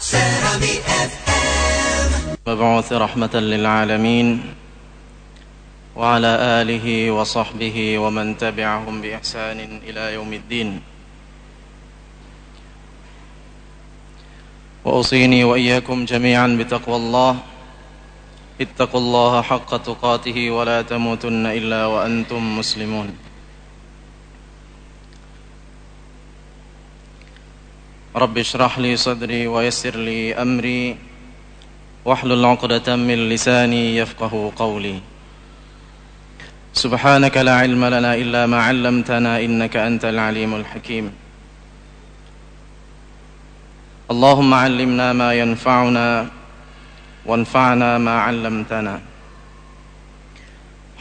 Serabi FM مبعوث رحمة للعالمين وعلى آله وصحبه ومن تبعهم بإحسان إلى يوم الدين. وأوصيني وإياكم جميعا بتقوى الله. اتقوا الله حق تقاته ولا تموتن إلا وأنتم مسلمون. رب اشرح لي صدري ويسر لي أمري واحلل عقدة من لساني يفقه قولي. سبحانك لا علم لنا إلا ما علمتنا إنك أنت العليم الحكيم. اللهم علمنا ما ينفعنا وانفعنا ما علمتنا.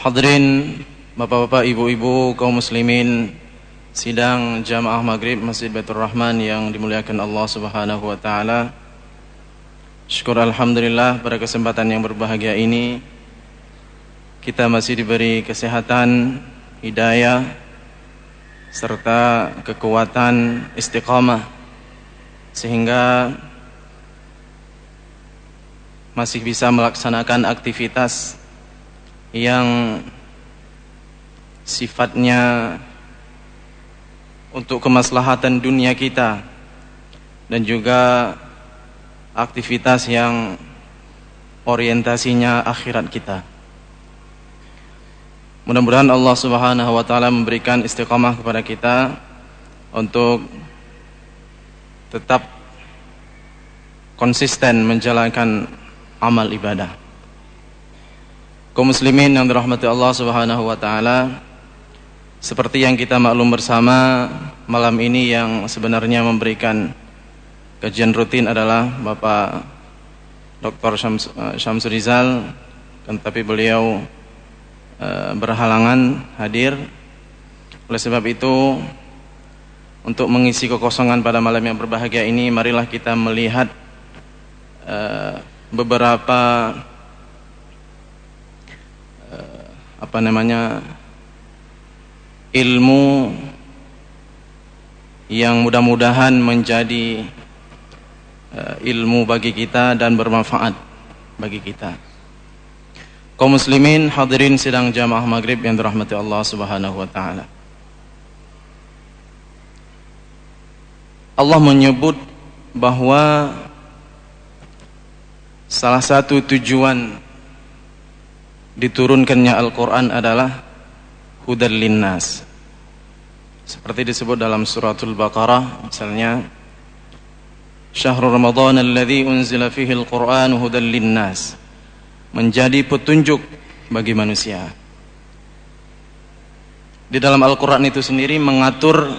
Hadirin Bapak-bapak, ibu-ibu, kaum muslimin. Sidang Jamaah Maghrib Masjid Baitur Rahman yang dimuliakan Allah Subhanahu wa taala. Syukur alhamdulillah pada kesempatan yang berbahagia ini kita masih diberi kesehatan, hidayah serta kekuatan istiqamah sehingga masih bisa melaksanakan aktivitas yang sifatnya untuk kemaslahatan dunia kita dan juga aktivitas yang orientasinya akhirat kita. Mudah-mudahan Allah Subhanahu wa taala memberikan istiqamah kepada kita untuk tetap konsisten menjalankan amal ibadah. Kaum muslimin yang dirahmati Allah Subhanahu wa taala, seperti yang kita maklum bersama malam ini yang sebenarnya memberikan kajian rutin adalah Bapak Dr. Syams, uh, Syamsul Rizal kan tapi beliau uh, berhalangan hadir oleh sebab itu untuk mengisi kekosongan pada malam yang berbahagia ini marilah kita melihat uh, beberapa uh, apa namanya ilmu yang mudah-mudahan menjadi uh, ilmu bagi kita dan bermanfaat bagi kita. Kaum muslimin hadirin sidang jamaah maghrib yang dirahmati Allah Subhanahu wa taala. Allah menyebut bahwa salah satu tujuan diturunkannya Al-Qur'an adalah hudal linnas seperti disebut dalam suratul Baqarah misalnya Syahrul Ramadan alladzi unzila fihi al-Qur'an hudal linnas menjadi petunjuk bagi manusia. Di dalam Al-Qur'an itu sendiri mengatur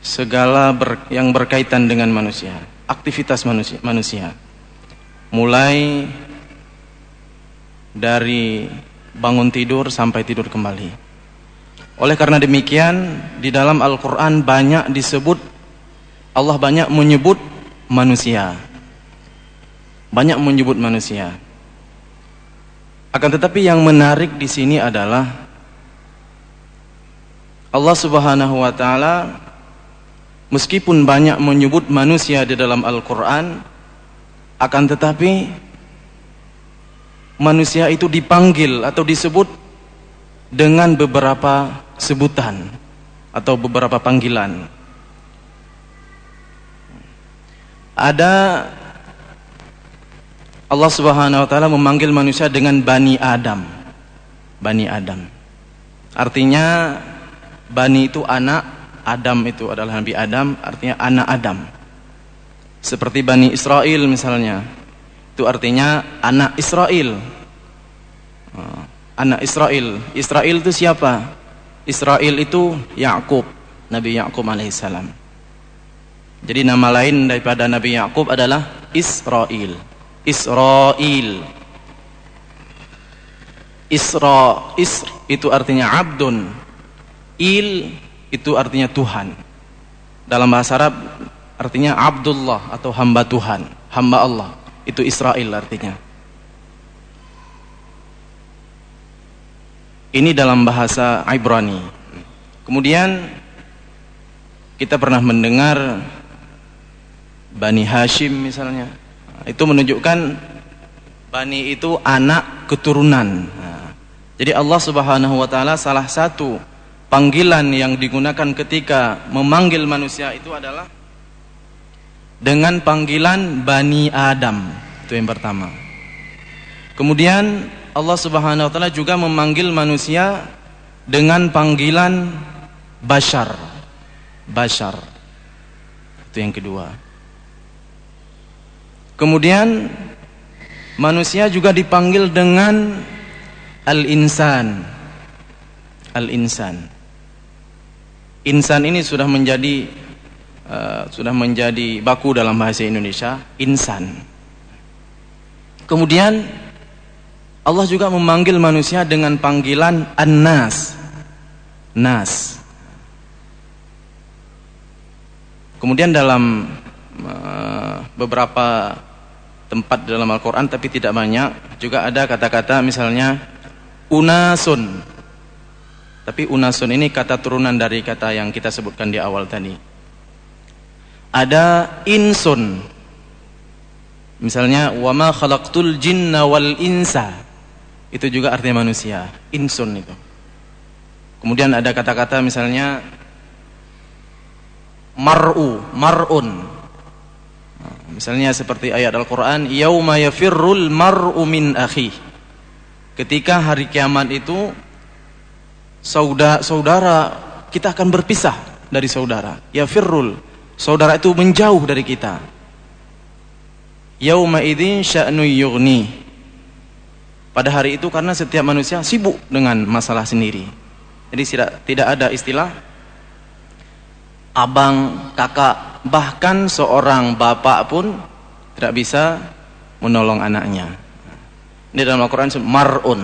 segala ber, yang berkaitan dengan manusia, aktivitas manusia, manusia. Mulai dari bangun tidur sampai tidur kembali. Oleh karena demikian, di dalam Al-Quran banyak disebut, Allah banyak menyebut manusia. Banyak menyebut manusia. Akan tetapi yang menarik di sini adalah Allah Subhanahu wa taala meskipun banyak menyebut manusia di dalam Al-Qur'an akan tetapi manusia itu dipanggil atau disebut dengan beberapa sebutan atau beberapa panggilan. Ada Allah Subhanahu wa taala memanggil manusia dengan Bani Adam. Bani Adam. Artinya Bani itu anak, Adam itu adalah Nabi Adam, artinya anak Adam. Seperti Bani Israel misalnya. Itu artinya anak Israel. Anak Israel. Israel itu siapa? Israel itu Yakub, Nabi Yakub alaihissalam. Jadi nama lain daripada Nabi Yakub adalah Israel. Israel. Isra, Isr itu artinya abdun. Il itu artinya Tuhan. Dalam bahasa Arab artinya Abdullah atau hamba Tuhan, hamba Allah. Itu Israel artinya. Ini dalam bahasa Ibrani. Kemudian kita pernah mendengar Bani Hashim misalnya. Itu menunjukkan Bani itu anak keturunan. Jadi Allah Subhanahu wa taala salah satu panggilan yang digunakan ketika memanggil manusia itu adalah dengan panggilan Bani Adam. Itu yang pertama. Kemudian Allah Subhanahu wa taala juga memanggil manusia dengan panggilan bashar. Bashar. Itu yang kedua. Kemudian manusia juga dipanggil dengan al-insan. Al-insan. Insan ini sudah menjadi uh, sudah menjadi baku dalam bahasa Indonesia, insan. Kemudian Allah juga memanggil manusia dengan panggilan an-nas. Nas. Kemudian dalam uh, beberapa tempat dalam Al-Qur'an tapi tidak banyak juga ada kata-kata misalnya unasun tapi unasun ini kata turunan dari kata yang kita sebutkan di awal tadi. Ada insun. Misalnya wama khalaqtul jinna wal insa. Itu juga artinya manusia, insun itu. Kemudian ada kata-kata misalnya mar'u, mar'un. Misalnya seperti ayat Al-Qur'an, yauma yafirrul mar'u min akhi. Ketika hari kiamat itu saudara, saudara kita akan berpisah dari saudara. Ya firrul. Saudara itu menjauh dari kita. Yauma idzin sya'nu yughni. Pada hari itu karena setiap manusia sibuk dengan masalah sendiri. Jadi tidak tidak ada istilah abang, kakak, bahkan seorang bapak pun tidak bisa menolong anaknya. Ini dalam Al-Qur'an mar'un.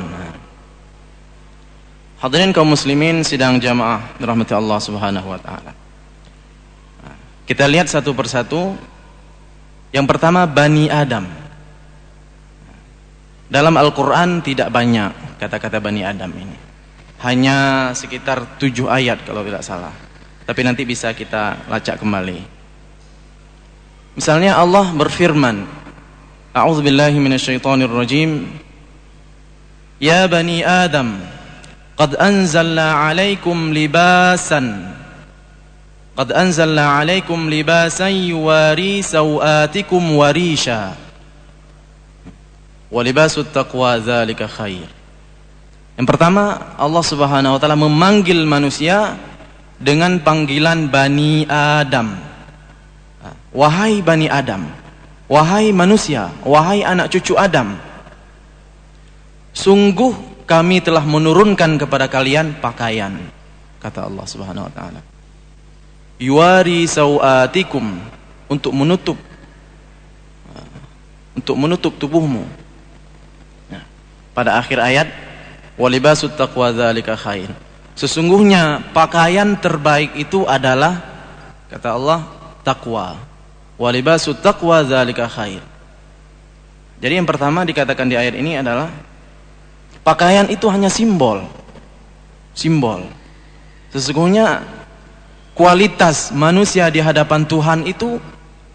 Hadirin kaum muslimin sidang jamaah rahmati Allah Subhanahu wa taala. Kita lihat satu persatu. Yang pertama Bani Adam. Dalam Al-Qur'an tidak banyak kata-kata Bani Adam ini. Hanya sekitar tujuh ayat kalau tidak salah. Tapi nanti bisa kita lacak kembali. Misalnya Allah berfirman, A'udzubillahiminasyaitonirrojim. Ya Bani Adam, qad anzalla 'alaikum libasan Qad anzalna alaikum libasan yuwari sawatikum warisha. Walibasut taqwa dzalika khair. Yang pertama, Allah Subhanahu wa taala memanggil manusia dengan panggilan Bani Adam. Wahai Bani Adam, wahai manusia, wahai anak cucu Adam. Sungguh kami telah menurunkan kepada kalian pakaian, kata Allah Subhanahu wa taala yuwari sawatikum. Untuk menutup. Untuk menutup tubuhmu. Nah, pada akhir ayat walibasut taqwa dzalika khair. Sesungguhnya pakaian terbaik itu adalah kata Allah takwa walibasut taqwa dzalika khair. Jadi yang pertama dikatakan di ayat ini adalah Pakaian itu hanya simbol. Simbol. Sesungguhnya kualitas manusia di hadapan Tuhan itu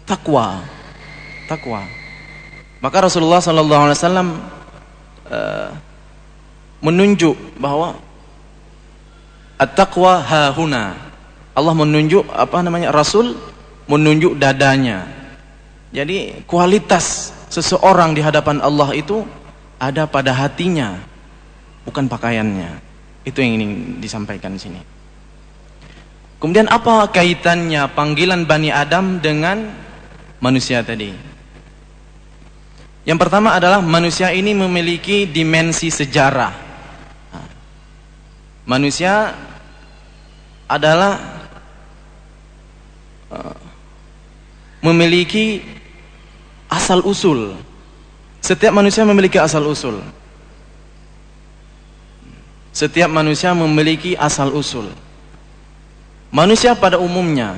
takwa. Takwa. Maka Rasulullah sallallahu alaihi wasallam uh, menunjuk bahwa at-taqwa hahuna. Allah menunjuk apa namanya? Rasul menunjuk dadanya. Jadi kualitas seseorang di hadapan Allah itu ada pada hatinya bukan pakaiannya. Itu yang ingin disampaikan di sini. Kemudian apa kaitannya panggilan Bani Adam dengan manusia tadi? Yang pertama adalah manusia ini memiliki dimensi sejarah. Manusia adalah memiliki asal usul. Setiap manusia memiliki asal usul. Setiap manusia memiliki asal usul. Manusia pada umumnya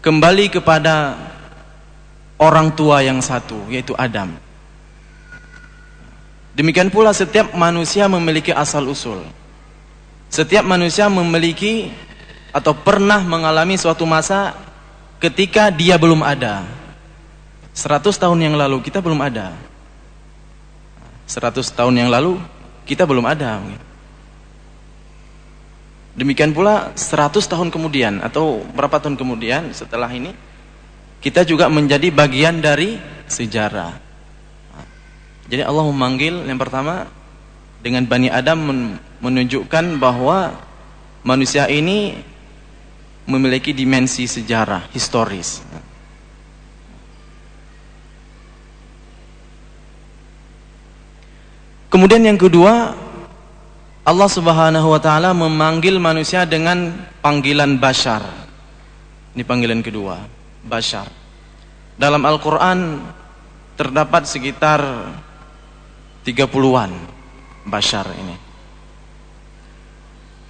kembali kepada orang tua yang satu, yaitu Adam. Demikian pula setiap manusia memiliki asal usul. Setiap manusia memiliki atau pernah mengalami suatu masa ketika dia belum ada. 100 tahun yang lalu kita belum ada. 100 tahun yang lalu kita belum ada. Demikian pula 100 tahun kemudian atau berapa tahun kemudian setelah ini kita juga menjadi bagian dari sejarah. Jadi Allah memanggil yang pertama dengan Bani Adam menunjukkan bahwa manusia ini memiliki dimensi sejarah historis. Kemudian yang kedua, Allah Subhanahu wa taala memanggil manusia dengan panggilan bashar. Ini panggilan kedua bashar. Dalam Al-Quran terdapat sekitar 30-an bashar ini.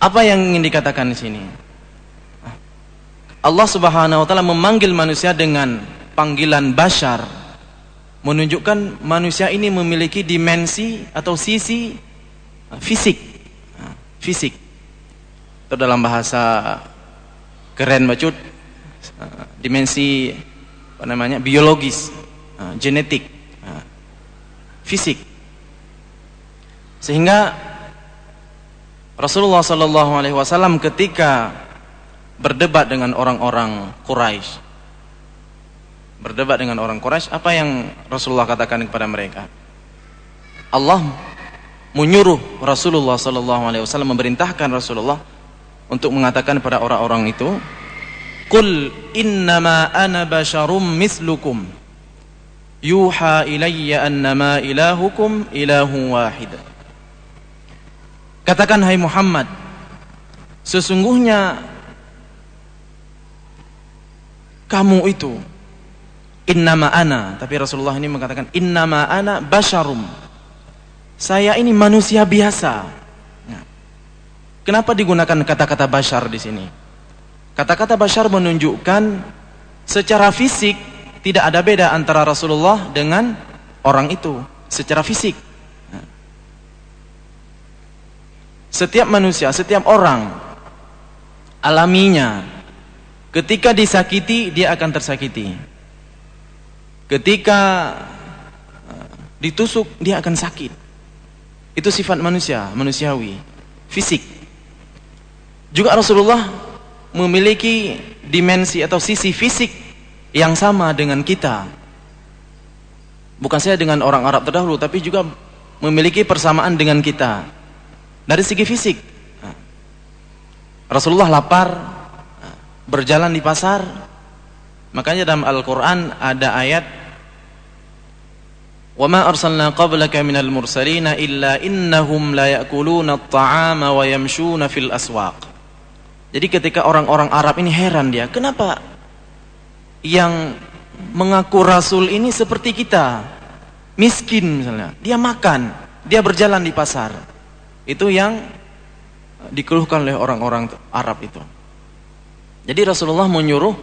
Apa yang ingin dikatakan di sini? Allah Subhanahu wa taala memanggil manusia dengan panggilan bashar menunjukkan manusia ini memiliki dimensi atau sisi fisik. Fisik. Itu dalam bahasa keren bacut dimensi apa namanya biologis, uh, genetik, uh, fisik. Sehingga Rasulullah Shallallahu Alaihi Wasallam ketika berdebat dengan orang-orang Quraisy, berdebat dengan orang Quraisy, apa yang Rasulullah katakan kepada mereka? Allah menyuruh Rasulullah Shallallahu Alaihi Wasallam memerintahkan Rasulullah untuk mengatakan kepada orang-orang itu Qul innama ana basyarum mislukum yuha ilayya annama ilahukum ilahu wahid. Katakan hai Muhammad, sesungguhnya kamu itu innama ana, tapi Rasulullah ini mengatakan innama ana basyarum. Saya ini manusia biasa. Nah, kenapa digunakan kata-kata basyar di sini? Kata-kata Bashar menunjukkan secara fisik tidak ada beda antara Rasulullah dengan orang itu secara fisik. Setiap manusia, setiap orang alaminya ketika disakiti dia akan tersakiti. Ketika eh, ditusuk dia akan sakit. Itu sifat manusia, manusiawi, fisik. Juga Rasulullah memiliki dimensi atau sisi fisik yang sama dengan kita. Bukan saja dengan orang Arab terdahulu, tapi juga memiliki persamaan dengan kita. Dari segi fisik. Rasulullah lapar, berjalan di pasar. Makanya dalam Al-Quran ada ayat وَمَا أَرْسَلْنَا قَبْلَكَ مِنَ الْمُرْسَلِينَ إِلَّا إِنَّهُمْ لَيَأْكُلُونَ الطَّعَامَ وَيَمْشُونَ فِي الْأَسْوَاقِ jadi ketika orang-orang Arab ini heran dia, kenapa yang mengaku rasul ini seperti kita, miskin misalnya, dia makan, dia berjalan di pasar. Itu yang dikeluhkan oleh orang-orang Arab itu. Jadi Rasulullah menyuruh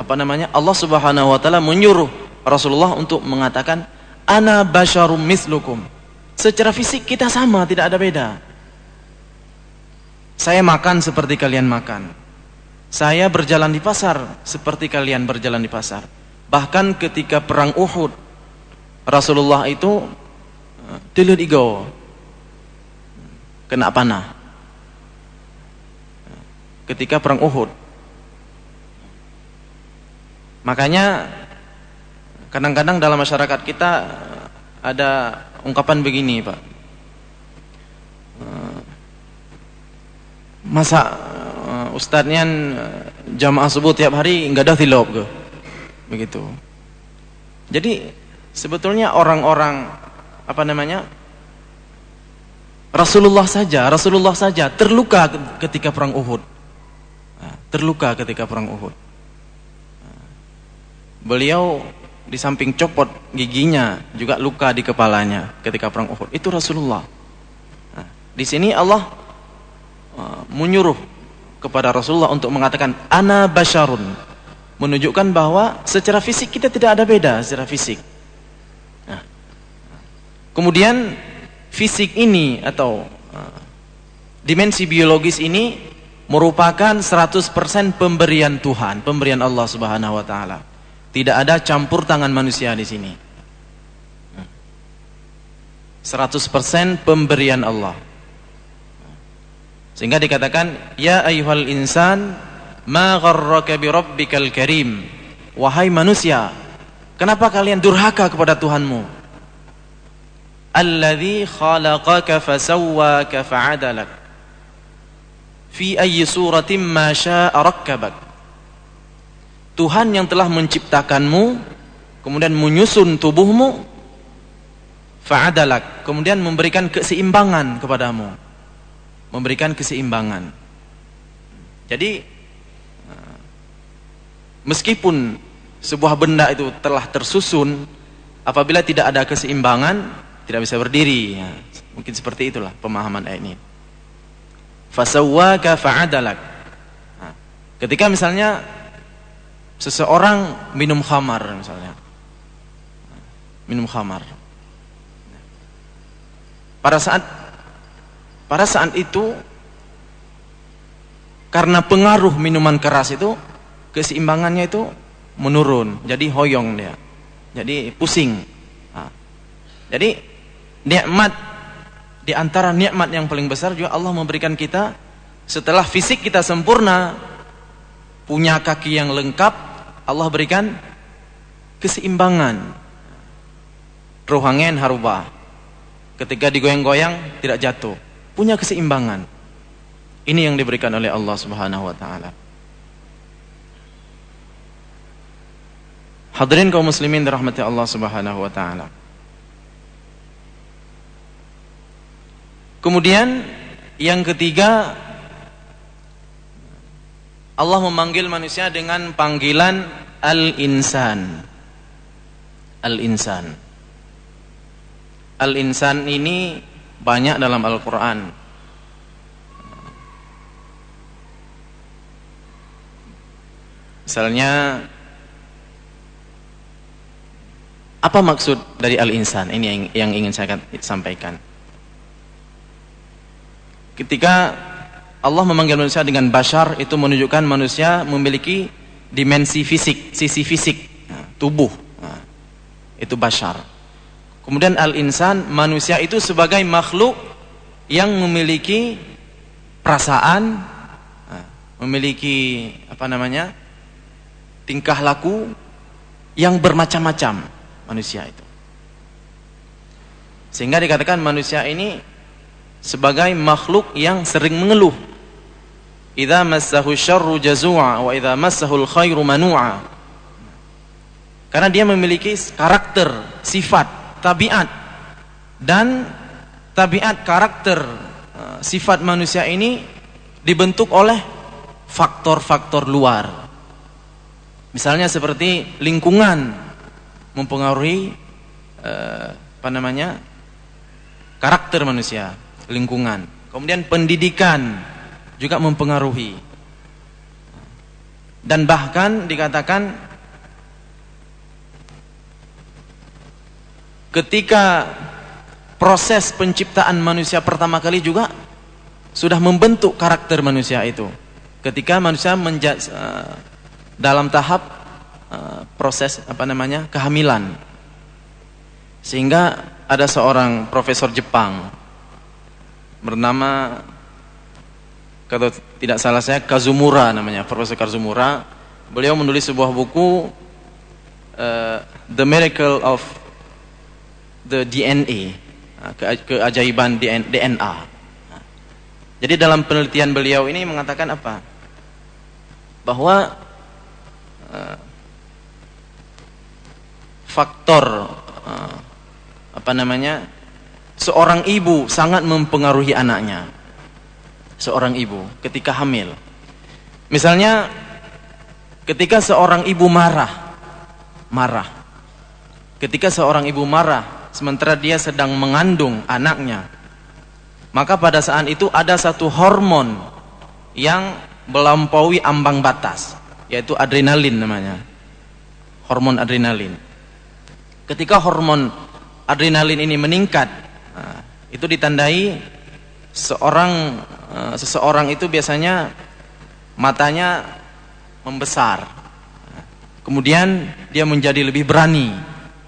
apa namanya? Allah Subhanahu wa taala menyuruh Rasulullah untuk mengatakan ana basyarum mislukum. Secara fisik kita sama, tidak ada beda. Saya makan seperti kalian makan. Saya berjalan di pasar seperti kalian berjalan di pasar. Bahkan ketika perang Uhud, Rasulullah itu tilut eh, igo kena panah. Ketika perang Uhud. Makanya kadang-kadang dalam masyarakat kita ada ungkapan begini, Pak. Eh, masa uh, ustadznya jamaah subuh tiap hari enggak ada tilop ke? Begitu. Jadi sebetulnya orang-orang apa namanya Rasulullah saja Rasulullah saja terluka ketika perang Uhud. Terluka ketika perang Uhud. Beliau di samping copot giginya juga luka di kepalanya ketika perang Uhud itu Rasulullah nah, di sini Allah Uh, menyuruh kepada Rasulullah untuk mengatakan ana basyarun menunjukkan bahwa secara fisik kita tidak ada beda secara fisik. Nah, kemudian fisik ini atau uh, dimensi biologis ini merupakan 100% pemberian Tuhan, pemberian Allah Subhanahu wa taala. Tidak ada campur tangan manusia di sini. 100% pemberian Allah. Sehingga dikatakan, "Ya ayyuhal insan, ma gharraka bi rabbikal karim?" Wahai manusia, kenapa kalian durhaka kepada Tuhanmu? Alladzi khalaqaka fasawwaka fa'adalak. Fi ayyi suratin ma syaa'a rakkabak. Tuhan yang telah menciptakanmu, kemudian menyusun tubuhmu, fa'adalak, kemudian memberikan keseimbangan kepadamu. Memberikan keseimbangan. Jadi meskipun sebuah benda itu telah tersusun apabila tidak ada keseimbangan tidak bisa berdiri ya, mungkin seperti itulah pemahaman ayat ini fasawwaka fa'adalak nah, ketika misalnya seseorang minum khamar misalnya minum khamar pada saat pada saat itu karena pengaruh minuman keras itu keseimbangannya itu menurun, jadi hoyong dia. Jadi pusing. Nah, jadi nikmat di antara nikmat yang paling besar juga Allah memberikan kita setelah fisik kita sempurna, punya kaki yang lengkap, Allah berikan keseimbangan. Rohangen harubah. Ketika digoyang-goyang tidak jatuh, punya keseimbangan. Ini yang diberikan oleh Allah Subhanahu wa taala. Hadirin kaum muslimin dirahmati Allah Subhanahu wa taala. Kemudian yang ketiga Allah memanggil manusia dengan panggilan al-insan. Al-insan. Al-insan ini banyak dalam Al-Qur'an. Misalnya Apa maksud dari al-insan? Ini yang, ingin saya sampaikan. Ketika Allah memanggil manusia dengan bashar itu menunjukkan manusia memiliki dimensi fisik, sisi fisik, nah, tubuh. Nah, itu bashar. Kemudian al-insan manusia itu sebagai makhluk yang memiliki perasaan, nah, memiliki apa namanya? tingkah laku yang bermacam-macam manusia itu. Sehingga dikatakan manusia ini sebagai makhluk yang sering mengeluh. Idza massahu syarru jazua wa idza massahu khairu manua. Karena dia memiliki karakter, sifat, tabiat dan tabiat karakter eh, sifat manusia ini dibentuk oleh faktor-faktor luar. Misalnya seperti lingkungan mempengaruhi eh, apa namanya karakter manusia, lingkungan. Kemudian pendidikan juga mempengaruhi. Dan bahkan dikatakan ketika proses penciptaan manusia pertama kali juga sudah membentuk karakter manusia itu. Ketika manusia menja eh, dalam tahap Eh, proses apa namanya kehamilan sehingga ada seorang profesor Jepang bernama kalau tidak salah saya Kazumura namanya Profesor Kazumura. Beliau menulis sebuah buku uh, The Miracle of the DNA ke keajaiban DNA jadi dalam penelitian beliau ini mengatakan apa? Bahwa uh, faktor uh, apa namanya seorang ibu sangat mempengaruhi anaknya seorang ibu ketika hamil. Misalnya ketika seorang ibu marah marah. Ketika seorang ibu marah sementara dia sedang mengandung anaknya maka pada saat itu ada satu hormon yang melampaui ambang batas yaitu adrenalin namanya. Hormon adrenalin. Ketika hormon adrenalin ini meningkat nah, itu ditandai seorang seseorang itu biasanya matanya membesar. Kemudian dia menjadi lebih berani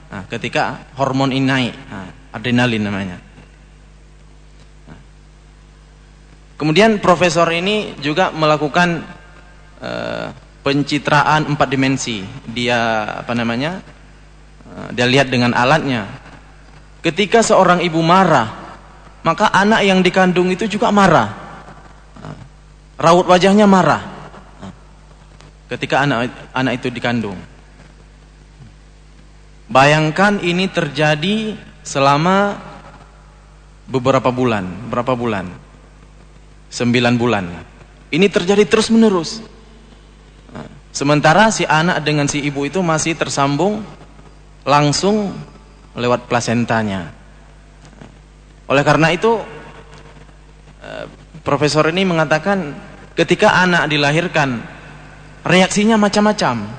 nah, ketika hormon ini naik, nah, adrenalin namanya. Kemudian profesor ini juga melakukan uh, pencitraan empat dimensi. Dia apa namanya? Uh, dia lihat dengan alatnya. Ketika seorang ibu marah, maka anak yang dikandung itu juga marah. Raut wajahnya marah. Ketika anak anak itu dikandung. Bayangkan ini terjadi selama beberapa bulan, berapa bulan? Sembilan bulan. Ini terjadi terus menerus. Sementara si anak dengan si ibu itu masih tersambung langsung lewat plasentanya. Oleh karena itu, eh, profesor ini mengatakan ketika anak dilahirkan, reaksinya macam-macam.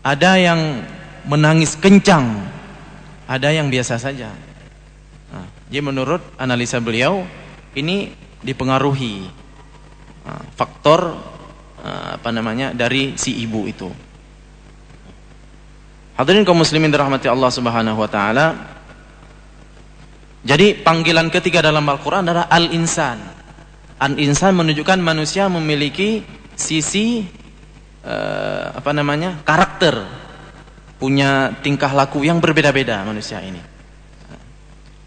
Ada yang menangis kencang, ada yang biasa saja. Nah, jadi menurut analisa beliau, ini dipengaruhi uh, faktor uh, apa namanya dari si ibu itu. Hadirin kaum muslimin dirahmati Allah Subhanahu wa taala. Jadi panggilan ketiga dalam Al-Qur'an adalah al-insan. Al-insan menunjukkan manusia memiliki sisi uh, apa namanya? karakter. Punya tingkah laku yang berbeda-beda manusia ini.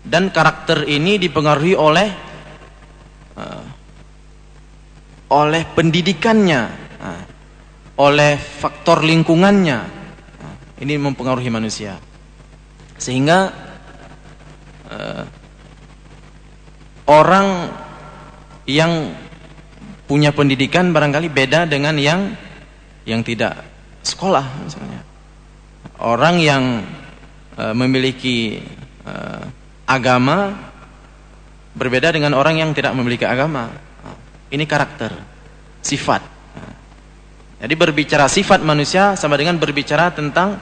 Dan karakter ini dipengaruhi oleh uh, oleh pendidikannya, uh, oleh faktor lingkungannya. Ini mempengaruhi manusia. Sehingga uh, orang yang punya pendidikan barangkali beda dengan yang yang tidak sekolah misalnya. Orang yang uh, memiliki uh, agama Berbeda dengan orang yang tidak memiliki agama. Ini karakter, sifat. Jadi berbicara sifat manusia sama dengan berbicara tentang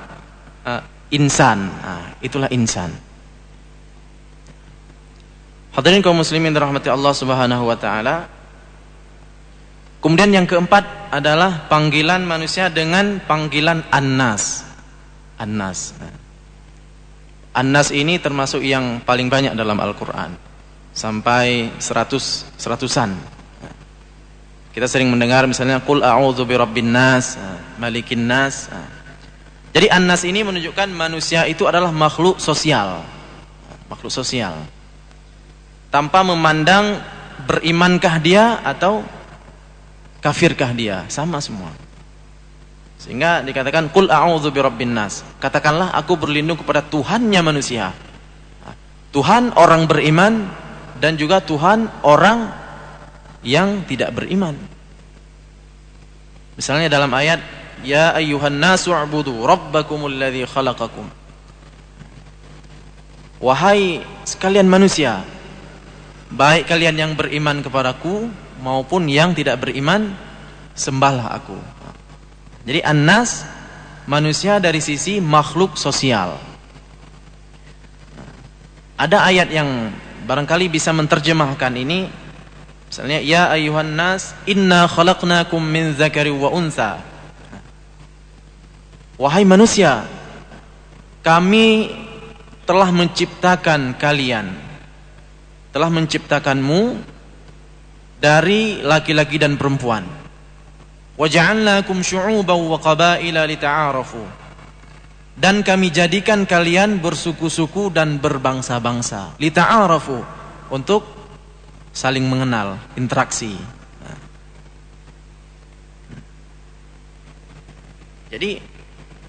uh, insan. Nah, itulah insan. Hadirin kaum muslimin rahmati Allah Subhanahu wa taala. Kemudian yang keempat adalah panggilan manusia dengan panggilan An-Nas. An-Nas. An-Nas ini termasuk yang paling banyak dalam Al-Qur'an sampai seratus seratusan. Kita sering mendengar misalnya qul a'udzu birabbin nas, malikin nas. Jadi an-nas ini menunjukkan manusia itu adalah makhluk sosial. Makhluk sosial. Tanpa memandang berimankah dia atau kafirkah dia, sama semua. Sehingga dikatakan qul a'udzu birabbin nas. Katakanlah aku berlindung kepada Tuhannya manusia. Tuhan orang beriman dan juga Tuhan orang yang tidak beriman. Misalnya dalam ayat Ya ayyuhan nasu a'budu rabbakumul ladzi khalaqakum. Wahai sekalian manusia, baik kalian yang beriman kepadaku maupun yang tidak beriman, sembahlah aku. Jadi annas manusia dari sisi makhluk sosial. Ada ayat yang barangkali bisa menerjemahkan ini misalnya ya ayuhan nas inna khalaqnakum min zakari wa unsa wahai manusia kami telah menciptakan kalian telah menciptakanmu dari laki-laki dan perempuan. Wa ja'alnakum syu'uban wa qabaila lita'arafu. Dan kami jadikan kalian bersuku-suku dan berbangsa-bangsa. Lita'arafu untuk saling mengenal interaksi. Jadi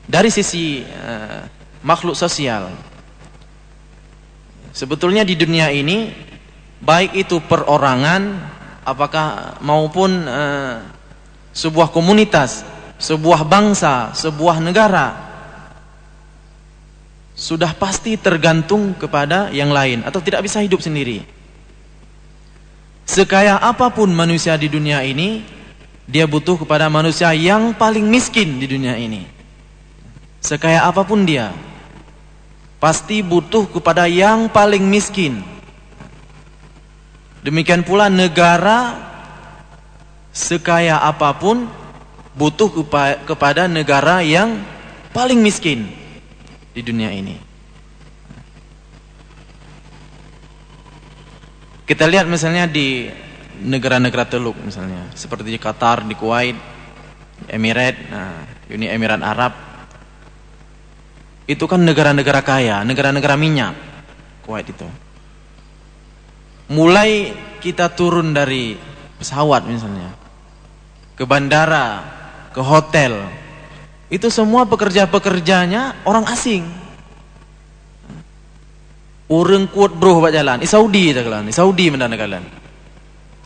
dari sisi uh, makhluk sosial sebetulnya di dunia ini baik itu perorangan apakah maupun uh, sebuah komunitas sebuah bangsa sebuah negara sudah pasti tergantung kepada yang lain atau tidak bisa hidup sendiri. Sekaya apa pun manusia di dunia ini, dia butuh kepada manusia yang paling miskin di dunia ini. Sekaya apa pun dia, pasti butuh kepada yang paling miskin. Demikian pula negara sekaya apa pun butuh kepada negara yang paling miskin di dunia ini. Kita lihat misalnya di negara-negara teluk misalnya, seperti di Qatar, di Kuwait, Emirat, nah, Uni Emirat Arab. Itu kan negara-negara kaya, negara-negara minyak. Kuwait itu. Mulai kita turun dari pesawat misalnya ke bandara, ke hotel, itu semua pekerja-pekerjanya orang asing. Orang kuat bro buat jalan. Di Saudi itu kalian. Di Saudi mendana kalian.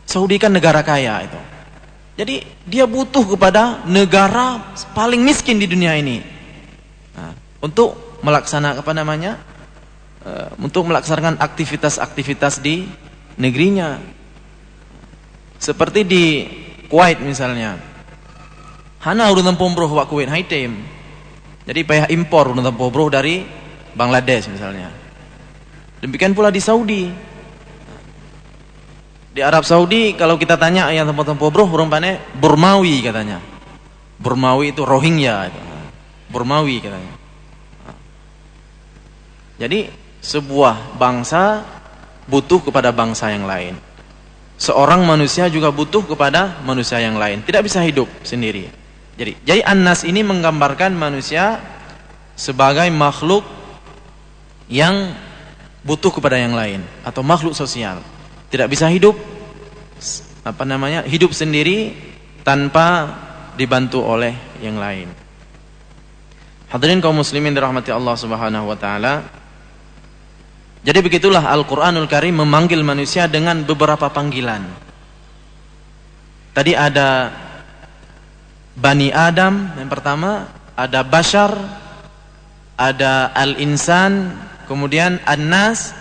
Saudi kan negara kaya itu. Jadi dia butuh kepada negara paling miskin di dunia ini. Nah, untuk melaksanakan apa namanya? Uh, untuk melaksanakan aktivitas-aktivitas di negerinya. Seperti di Kuwait misalnya. Hana tempuh bro wak Kuwait high time. Jadi payah impor tempuh bro dari Bangladesh misalnya. Demikian pula di Saudi. Di Arab Saudi kalau kita tanya yang tempuh-tempuh bro rumpane Burmawi katanya. Burmawi itu Rohingya itu. Burmawi katanya. Jadi sebuah bangsa butuh kepada bangsa yang lain. Seorang manusia juga butuh kepada manusia yang lain. Tidak bisa hidup sendiri. Jadi, jadi An-Nas ini menggambarkan manusia sebagai makhluk yang butuh kepada yang lain atau makhluk sosial. Tidak bisa hidup apa namanya? hidup sendiri tanpa dibantu oleh yang lain. Hadirin kaum muslimin dirahmati Allah Subhanahu wa taala. Jadi begitulah Al-Qur'anul Karim memanggil manusia dengan beberapa panggilan. Tadi ada Bani Adam yang pertama, ada Bashar, ada Al-Insan, kemudian An-Nas,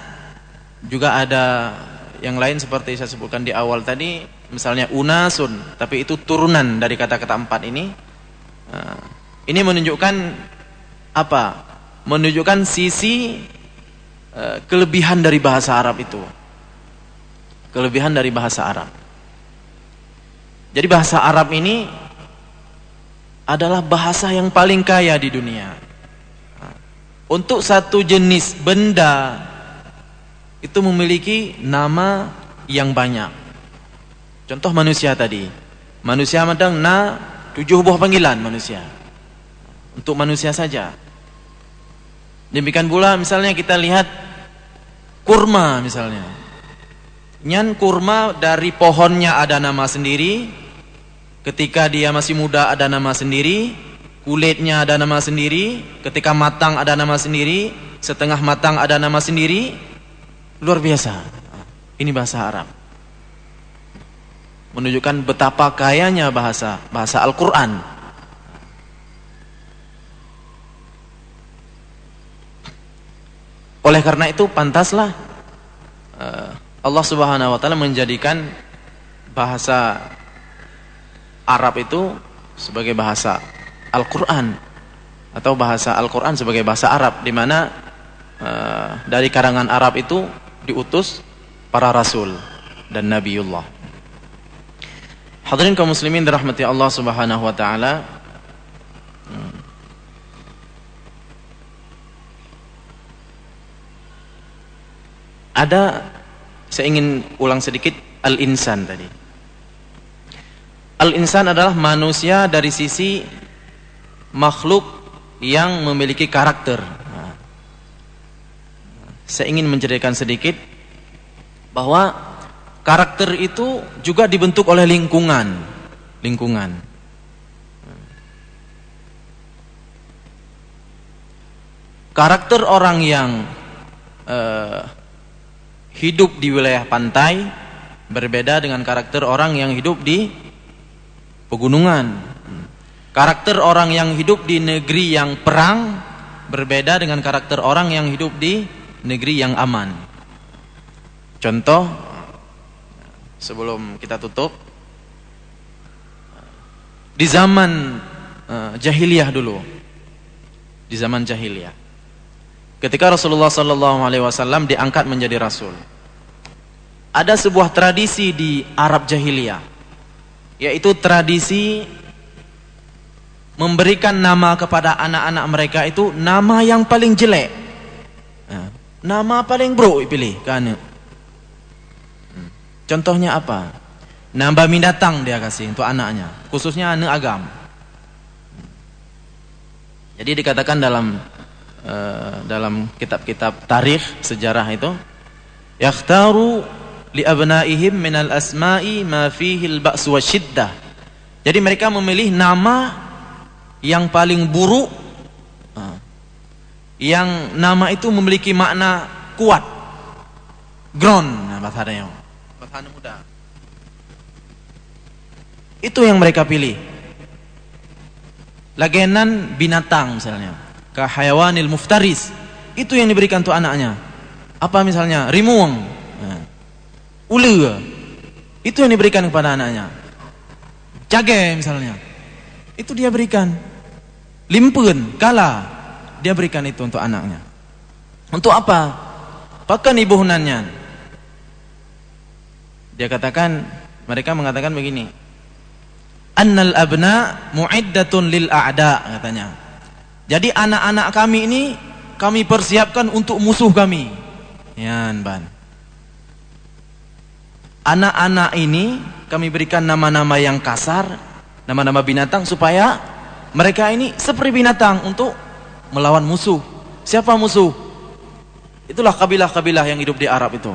juga ada yang lain seperti saya sebutkan di awal tadi, misalnya Unasun, tapi itu turunan dari kata-kata empat ini. Nah, ini menunjukkan apa? Menunjukkan sisi kelebihan dari bahasa Arab itu. Kelebihan dari bahasa Arab. Jadi bahasa Arab ini adalah bahasa yang paling kaya di dunia. Untuk satu jenis benda itu memiliki nama yang banyak. Contoh manusia tadi. Manusia madang na tujuh buah panggilan manusia. Untuk manusia saja. Demikian pula misalnya kita lihat kurma misalnya. Nyan kurma dari pohonnya ada nama sendiri, Ketika dia masih muda ada nama sendiri, kulitnya ada nama sendiri, ketika matang ada nama sendiri, setengah matang ada nama sendiri. Luar biasa. Ini bahasa Arab. Menunjukkan betapa kayanya bahasa bahasa Al-Qur'an. Oleh karena itu pantaslah eh, Allah Subhanahu wa taala menjadikan bahasa Arab itu sebagai bahasa Al-Quran atau bahasa Al-Quran sebagai bahasa Arab di mana uh, dari karangan Arab itu diutus para rasul dan nabiullah. Hadirin kaum muslimin dirahmati Allah Subhanahu wa taala. Ada saya ingin ulang sedikit al-insan tadi. Al-insan adalah manusia dari sisi makhluk yang memiliki karakter. Saya ingin menceritakan sedikit bahwa karakter itu juga dibentuk oleh lingkungan. Lingkungan. Karakter orang yang uh, hidup di wilayah pantai berbeda dengan karakter orang yang hidup di pegunungan. Karakter orang yang hidup di negeri yang perang berbeda dengan karakter orang yang hidup di negeri yang aman. Contoh sebelum kita tutup di zaman uh, jahiliyah dulu. Di zaman jahiliyah. Ketika Rasulullah sallallahu alaihi wasallam diangkat menjadi rasul. Ada sebuah tradisi di Arab jahiliyah yaitu tradisi memberikan nama kepada anak-anak mereka itu nama yang paling jelek. Nah, nama paling buruk pilih kan. Contohnya apa? Nama binatang dia kasih untuk anaknya, khususnya anak agam. Jadi dikatakan dalam dalam kitab-kitab tarikh sejarah itu, yakhtaru li abnaihim minal asma'i ma fihi al-ba's syiddah. Jadi mereka memilih nama yang paling buruk uh, yang nama itu memiliki makna kuat. Gron nah bahasa Bahasa muda. Itu yang mereka pilih lagenan binatang misalnya kahayawanil muftaris. Itu yang diberikan untuk anaknya. Apa misalnya? Rimuang. Nah. ule itu yang diberikan kepada anaknya. Cage misalnya. Itu dia berikan. Limpun kala. Dia berikan itu untuk anaknya. Untuk apa? Pakan ibu hunannya dia katakan mereka mengatakan begini. Annal abna mu'iddatun lil a'da katanya. Jadi anak-anak kami ini kami persiapkan untuk musuh kami. Ya, ban. Anak-anak ini kami berikan nama-nama yang kasar, nama-nama binatang supaya mereka ini seperti binatang untuk melawan musuh. Siapa musuh? Itulah kabilah-kabilah yang hidup di Arab itu.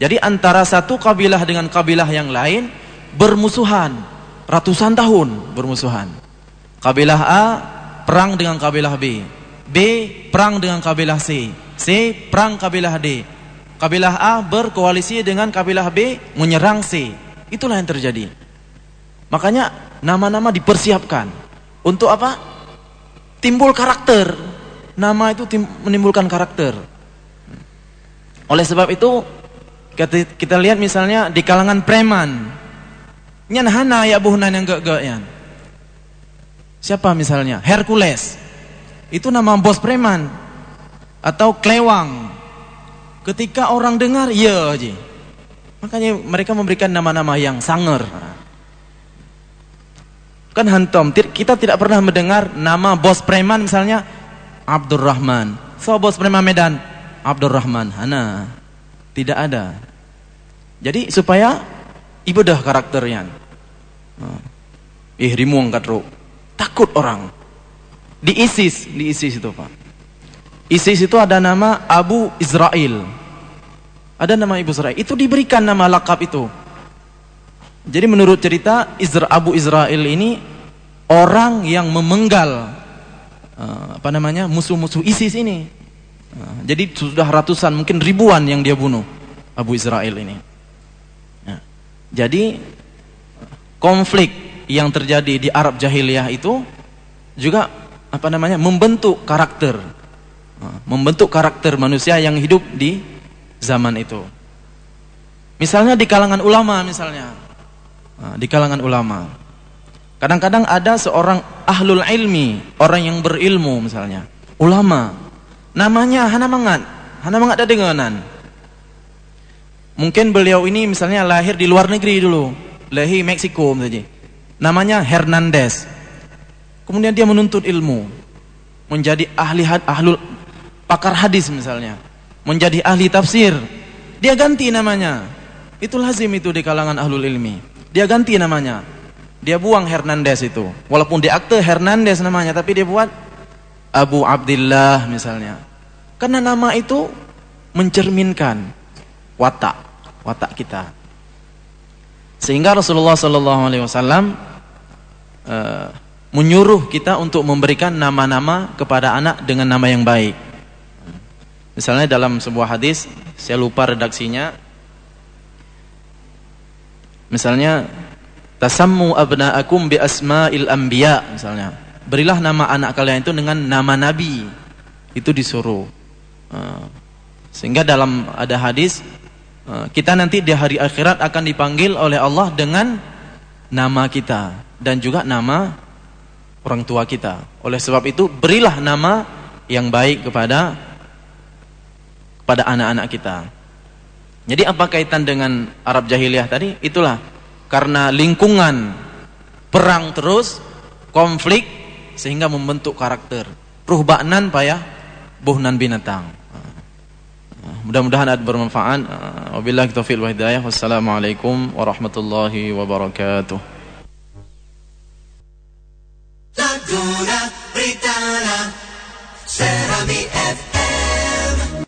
Jadi antara satu kabilah dengan kabilah yang lain bermusuhan ratusan tahun bermusuhan. Kabilah A perang dengan kabilah B. B perang dengan kabilah C. C perang kabilah D. Kabilah A berkoalisi dengan kabilah B menyerang C. Itulah yang terjadi. Makanya nama-nama dipersiapkan. Untuk apa? Timbul karakter. Nama itu menimbulkan karakter. Oleh sebab itu kita lihat misalnya di kalangan preman Nyan hana ya buhnan yang gak-gak yan. Siapa misalnya? Hercules. Itu nama bos preman. Atau Klewang. Ketika orang dengar, ya aja. Makanya mereka memberikan nama-nama yang sangar. Kan hantom, kita tidak pernah mendengar nama bos preman misalnya Abdurrahman. So bos preman Medan, Abdurrahman. Hana. Tidak ada. Jadi supaya ibadah karakternya. Ih rimu angkat roh. Takut orang. Di ISIS, di ISIS itu Pak. ISIS itu ada nama Abu Israel. Ada nama Ibu Israel. Itu diberikan nama lakap itu. Jadi menurut cerita Abu Israel ini orang yang memenggal uh, apa namanya musuh-musuh ISIS ini. Uh, jadi sudah ratusan mungkin ribuan yang dia bunuh Abu Israel ini. Jadi konflik yang terjadi di Arab jahiliyah itu juga apa namanya membentuk karakter membentuk karakter manusia yang hidup di zaman itu. Misalnya di kalangan ulama misalnya. Di kalangan ulama. Kadang-kadang ada seorang ahlul ilmi, orang yang berilmu misalnya. Ulama. Namanya Hana Mangat. Hana Mangat ada denganan. Mungkin beliau ini misalnya lahir di luar negeri dulu, lahir Meksiko misalnya. Namanya Hernandez. Kemudian dia menuntut ilmu, menjadi ahli had, ahlul pakar hadis misalnya, menjadi ahli tafsir. Dia ganti namanya. Itu lazim itu di kalangan ahlul ilmi. Dia ganti namanya. Dia buang Hernandez itu. Walaupun di akte Hernandez namanya, tapi dia buat Abu Abdullah misalnya. Karena nama itu mencerminkan watak, watak kita. Sehingga Rasulullah sallallahu alaihi wasallam uh, menyuruh kita untuk memberikan nama-nama kepada anak dengan nama yang baik. Misalnya dalam sebuah hadis, saya lupa redaksinya. Misalnya tasammu abna'akum bi asma'il anbiya misalnya. Berilah nama anak kalian itu dengan nama nabi. Itu disuruh. Uh, sehingga dalam ada hadis Eh, kita nanti di hari akhirat akan dipanggil oleh Allah dengan nama kita dan juga nama orang tua kita. Oleh sebab itu berilah nama yang baik kepada kepada anak-anak kita. Jadi apa kaitan dengan Arab jahiliyah tadi? Itulah karena lingkungan perang terus, konflik sehingga membentuk karakter. Ruh baknan payah buhnan binatang. Mudah-mudahan ada bermanfaat. Wabillahi taufiq wal hidayah. Wassalamualaikum warahmatullahi wabarakatuh. Laguna Britana, Serami FM.